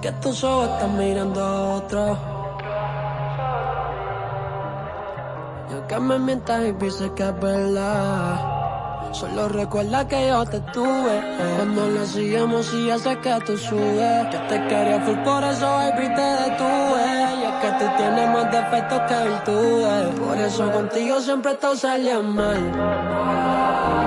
que tus ojos están mirando a otro. Yo que me mientas y pienses que es verdad. Solo recuerda que yo te tuve Cuando lo hacíamos y ya sé que tú subes Yo te quería full por eso baby te detuve Y es que tú tienes más defectos que virtudes Por eso contigo siempre todo salía mal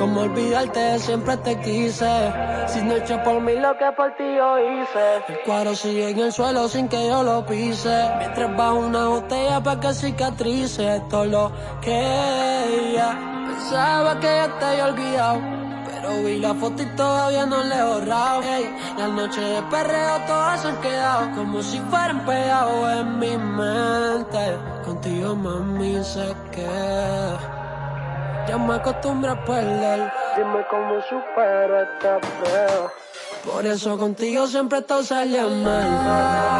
Como olvidarte, siempre te quise. Si no hecho por mí lo que por ti yo hice. El cuadro sigue en el suelo sin que yo lo pise. Mientras bajo una botella para que cicatrice. Esto lo que ella pensaba que ya te había olvidado. Pero vi la foto y todavía no le he borrado. Hey, la noche de perreo todas se han quedado como si fueran pegados en mi mente. Contigo, mami, sé que. Ya me acostumbro a perder. Dime cómo supero esta prueba. Por eso contigo siempre todo sale mal.